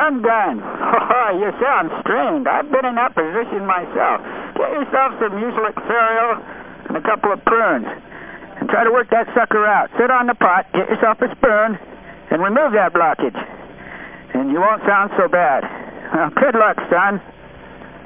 Young gun. Oh, you sound strained. I've been in that position myself. Get yourself some mucilage cereal and a couple of prunes. And try to work that sucker out. Sit on the pot, get yourself a spoon, and remove that blockage. And you won't sound so bad. Well, good luck, son.